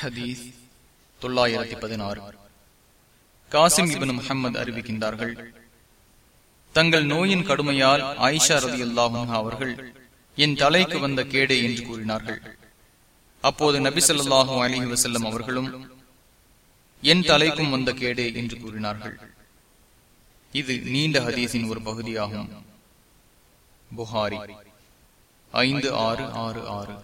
ஹதீஸ் தொள்ளாயிரத்தி பதினாறு. காசிம் இபின் முகமது அறிவிக்கின்றார்கள் தங்கள் நோயின் கடுமையால் ஆயிஷா ரதி அல்லாஹும் அவர்கள் என் தலைக்கு வந்த கேடு என்று கூறினார்கள். அப்போது நபி சொல்லாஹு அலி வசல்லம் அவர்களும் என் தலைக்கும் வந்த கேடு என்று கூறினார்கள். இது நீண்ட ஹதீஸின் ஒரு பகுதியாகும். புகாரி ஐந்து ஆறு ஆறு ஆறு.